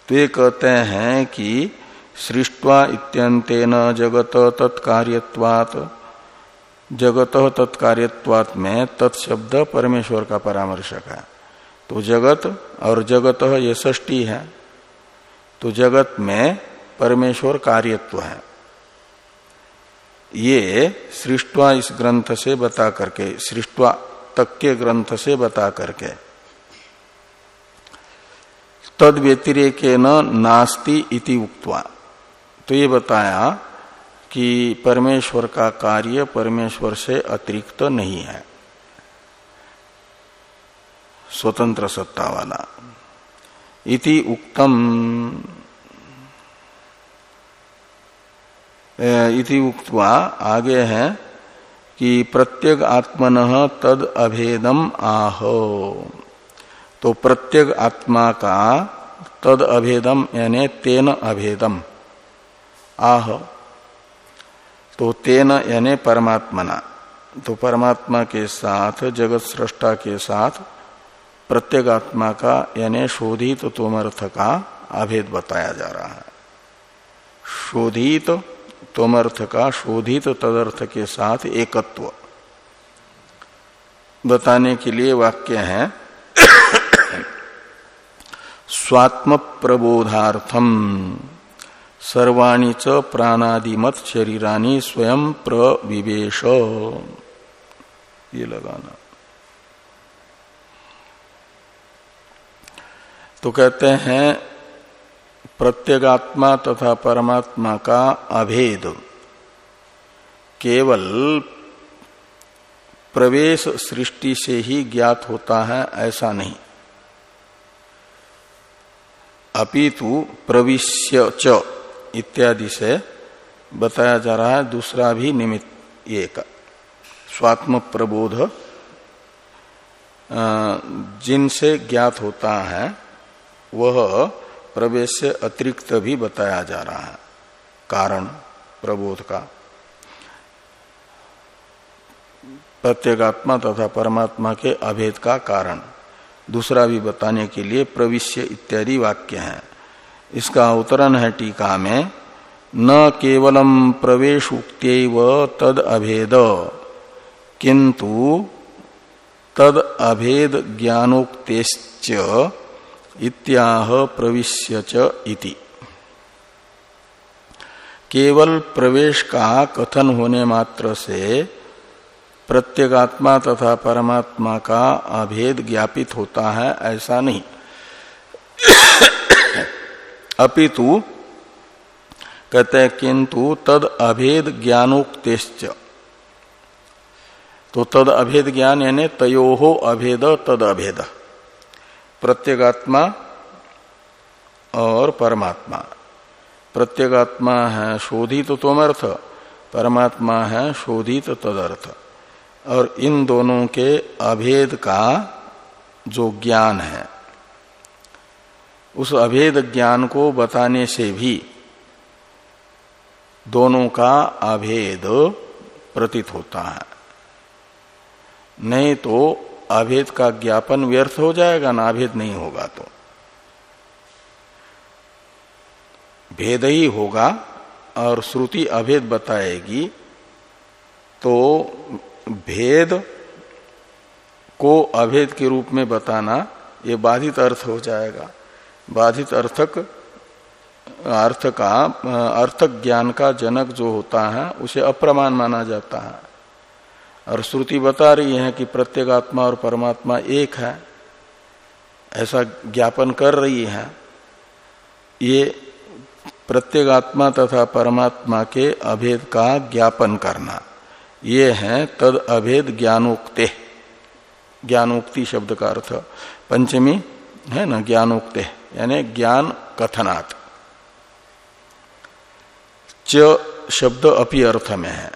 तो ये कहते हैं कि सृष्टवा इत्यंतेन जगत तत्कार्यवात जगत तत्कार्यवात में तत्शब्द परमेश्वर का परामर्शक है। तो जगत और जगत ये ष्टी है। तो जगत में परमेश्वर कार्यत्व है। ये सृष्टवा इस ग्रंथ से बता करके, सृष्टवा तक के ग्रंथ से बता करके तद व्यतिरेक नास्ति इति उक्तवा। तो ये बताया कि परमेश्वर का कार्य परमेश्वर से अतिरिक्त नहीं है। स्वतंत्र सत्ता वाला। इति उक्तम। इति उक्तवा आगे है कि प्रत्येक आत्मन तद अभेदम आह। तो प्रत्येक आत्मा का तद अभेदम यानी तेन अभेदम। आह। तो तेन यानी परमात्मना। तो परमात्मा के साथ जगत सृष्टा के साथ प्रत्येक आत्मा का यानी शोधित तोमर्थ का अभेद बताया जा रहा है। शोधित तोमर्थ का शोधित तदर्थ के साथ एकत्व। बताने के लिए वाक्य है स्वात्म प्रबोधार्थम सर्वाणी च प्राणादिमत शरीरानी स्वयं प्रविवेश। ये लगाना। तो कहते हैं, प्रत्यगात्मा तथा परमात्मा का अभेद। केवल प्रवेश सृष्टि से ही ज्ञात होता है, ऐसा नहीं। अपितु प्रविश्य च। इत्यादि से बताया जा रहा है, दूसरा भी निमित्त ये का स्वात्म प्रबोध जिनसे ज्ञात होता है, वह प्रवेश से अतिरिक्त भी बताया जा रहा है, कारण प्रबोध का। प्रत्येगात्मा तथा परमात्मा के अभेद का कारण। दूसरा भी बताने के लिए प्रविश्य इत्यादि वाक्य हैं। इसका अवतरण है टीका में, न केवलम प्रवेश उक्त तद अभेद, किंतु तद अभेद ज्ञानोक्तेश्च इत्याह प्रविश्य इति। केवल प्रवेश का कथन होने मात्र से प्रत्येगात्मा तथा परमात्मा का अभेद ज्ञापित होता है, ऐसा नहीं। अपितु कहते हैं, किंतु तद अभेद ज्ञानोक्तेश्च। तो तद अभेद ज्ञान यानी तयो अभेद, तद अभेद। प्रत्यगात्मा और परमात्मा। प्रत्यगात्मा है शोधित तोमर्थ परमात्मा है शोधित तदर्थ। और इन दोनों के अभेद का जो ज्ञान है उस अभेद ज्ञान को बताने से भी दोनों का अभेद प्रतीत होता है। नहीं तो अभेद का ज्ञापन व्यर्थ हो जाएगा, ना अभेद नहीं होगा तो। भेद ही होगा और श्रुति अभेद बताएगी तो भेद को अभेद के रूप में बताना ये बाधित अर्थ हो जाएगा। बाधित अर्थक अर्थ का अर्थक ज्ञान का जनक जो होता है, उसे अप्रमाण माना जाता है। और श्रुति बता रही है कि प्रत्येगात्मा और परमात्मा एक है। ऐसा ज्ञापन कर रही है। ये प्रत्येगात्मा तथा परमात्मा के अभेद का ज्ञापन करना। ये है तद अभेद ज्ञानोक्ते। ज्ञानोक्ति शब्द का अर्थ। पंचमी है ना, ज्ञानोक्ते। यानी ज्ञान कथनात्। च शब्द अपि अर्थ में है।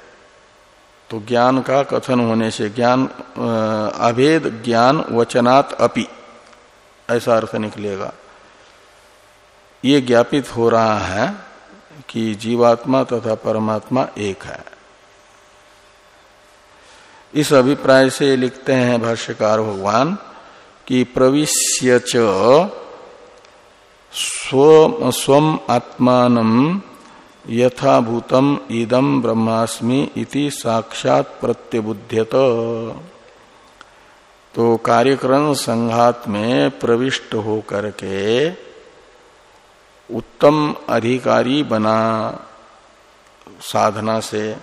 तो ज्ञान का कथन होने से ज्ञान अभेद ज्ञान वचनात् अपि। ऐसा अर्थ निकलेगा। ये ज्ञापित हो रहा है कि जीवात्मा तथा परमात्मा एक है। इस अभिप्राय से लिखते हैं भाष्यकार भगवान कि प्रविश्य स्व स्वम आत्मान यथाभूतम इदम ब्रह्मास्मि इति साक्षात प्रत्यबुध्यत। तो कार्यक्रम संघात में प्रविष्ट होकर के उत्तम अधिकारी बना साधना से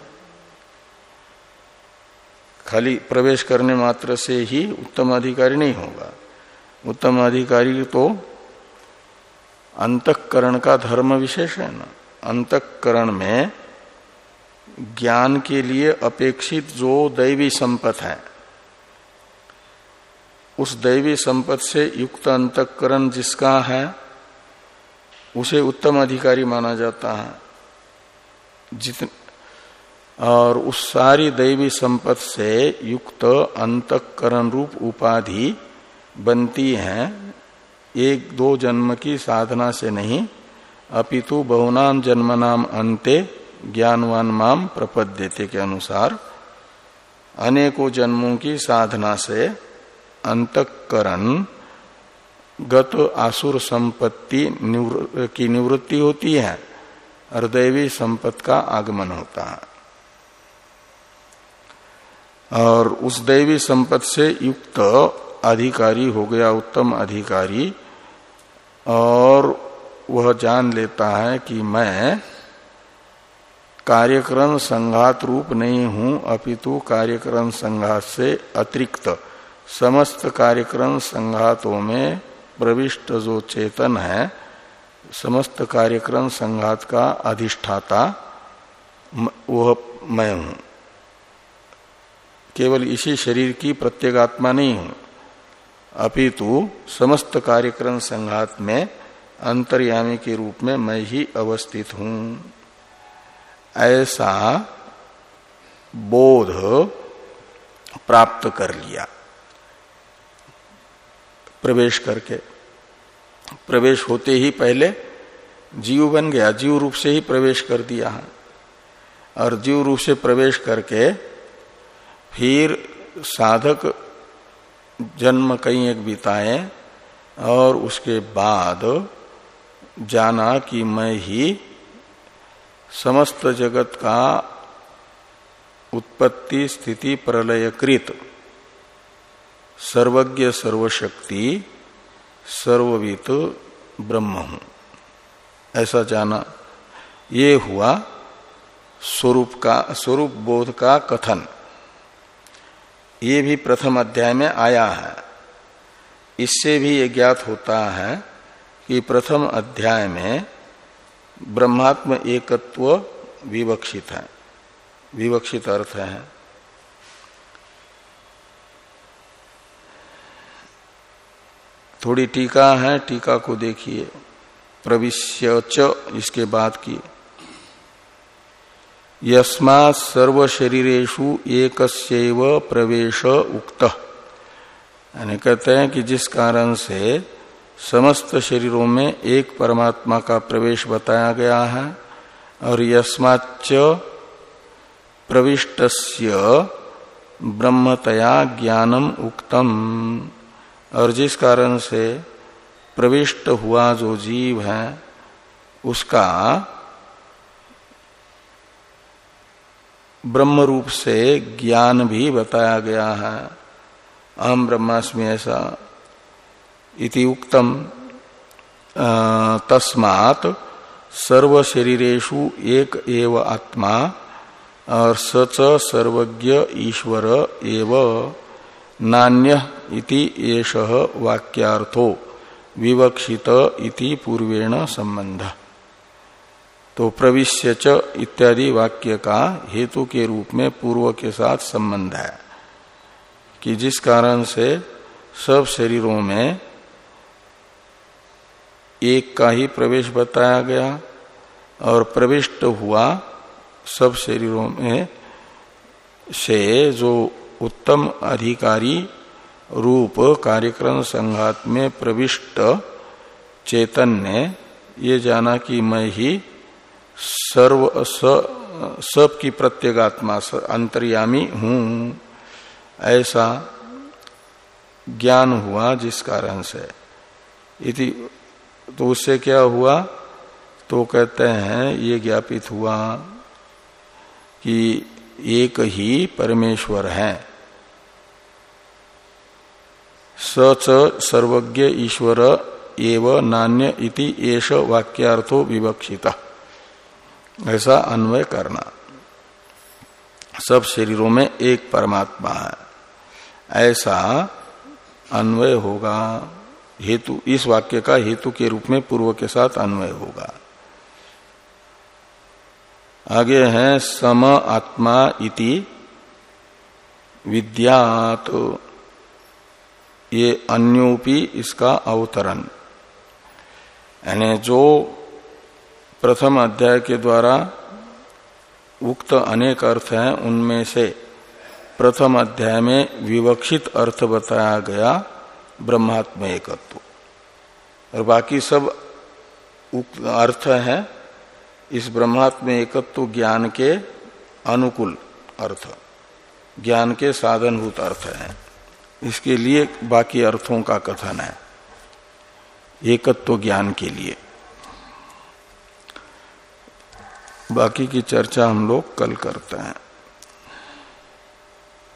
खाली प्रवेश करने मात्र से ही उत्तम अधिकारी नहीं होगा। उत्तम अधिकारी तो अंतकरण का धर्म विशेष है ना। अंतकरण में ज्ञान के लिए अपेक्षित जो दैवी संपत है, उस दैवी संपत से युक्त अंतकरण जिसका है, उसे उत्तम अधिकारी माना जाता है। जितने, और उस सारी दैवी संपत से युक्त अंतकरण रूप उपाधि बनती है एक दो जन्म की साधना से नहीं, अपितु बहुनाम जन्म नाम अंते ज्ञानवान माम प्रपद्यते के अनुसार अनेकों जन्मों की साधना से अंतकरण, गत आसुर संपत्ति की निवृत्ति होती है, और दैवी संपत का आगमन होता है। और उस दैवी संपत से युक्त अधिकारी हो गया उत्तम अधिकारी और वह जान लेता है कि मैं कार्यक्रम संघात रूप नहीं हूँ, अपितु कार्यक्रम संघात से अतिरिक्त समस्त कार्यक्रम संघातों में प्रविष्ट जो चेतन है, समस्त कार्यक्रम संघात का अधिष्ठाता वह मैं हूँ। केवल इसी शरीर की प्रत्येगात्मा नहीं हूँ। अपितु समस्त कार्यक्रम संघात में अंतर्यामी के रूप में मैं ही अवस्थित हूँ। ऐसा बोध प्राप्त कर लिया। प्रवेश करके। प्रवेश होते ही पहले जीव बन गया, जीव रूप से ही प्रवेश कर दिया है। और जीव रूप से प्रवेश करके फिर साधक जन्म कई एक बिताए और उसके बाद जाना कि मैं ही समस्त जगत का उत्पत्ति स्थिति प्रलयकृत सर्वज्ञ सर्वशक्ति सर्ववित ब्रह्म हूँ। ऐसा जाना। ये हुआ स्वरूप का, स्वरूप बोध का कथन। ये भी प्रथम अध्याय में आया है। इससे भी ये ज्ञात होता है कि प्रथम अध्याय में ब्रह्मात्म एकत्व विवक्षित है। विवक्षित अर्थ है। थोड़ी टीका है, टीका को देखिए। प्रविश्य च इसके बाद की। यस्मा सर्व शरीरेशु एक प्रवेश उक्त। यानी कहते हैं कि जिस कारण से समस्त शरीरों में एक परमात्मा का प्रवेश बताया गया है, और यस्माच प्रविष्ट ब्रह्मतया ज्ञानम उक्तम। और जिस कारण से प्रविष्ट हुआ जो जीव है, उसका ब्रह्म रूप से ज्ञान भी बताया गया है। अहम ब्रह्मास्मि ऐसा। इति उक्तम तस्मात सर्व शरीरेशु एक एव आत्मा और सच सर्वज्ञ ईश्वर एव। नान्य इति एष वाक्यार्थो विवक्षित इति पूर्वेण संबंध तो प्रविश्य च इत्यादि वाक्य का हेतु के रूप में पूर्व के साथ संबंध है कि जिस कारण से सब शरीरों में एक का ही प्रवेश बताया गया और प्रविष्ट हुआ सब शरीरों में से जो उत्तम अधिकारी रूप कार्यक्रम संघात में प्रविष्ट चेतन ने ये जाना कि मैं ही सर्व सब की प्रत्येगात्मा अंतर्यामी हूँ। ऐसा ज्ञान हुआ जिस कारण से। इति तो उससे क्या हुआ? तो कहते हैं, ये ज्ञापित हुआ कि एक ही परमेश्वर है। सच सर्वज्ञ ईश्वर एव नान्य इति एष वाक्यार्थो विवक्षित। ऐसा अन्वय करना। सब शरीरों में एक परमात्मा है। ऐसा अन्वय होगा। हेतु, इस वाक्य का हेतु के रूप में पूर्व के साथ अन्वय होगा। आगे है, सम आत्मा इति विद्यात। ये अन्योपी इसका अवतरण। यानी जो प्रथम अध्याय के द्वारा उक्त अनेक अर्थ हैं, उनमें से प्रथम अध्याय में विवक्षित अर्थ बताया गया ब्रह्मात्म एकत्व। और बाकी सब अर्थ है इस ब्रह्मात्म एकत्व ज्ञान के अनुकूल अर्थ। ज्ञान के साधनभूत अर्थ है। इसके लिए बाकी अर्थों का कथन है। एकत्व ज्ञान के लिए। बाकी की चर्चा हम लोग कल करते हैं।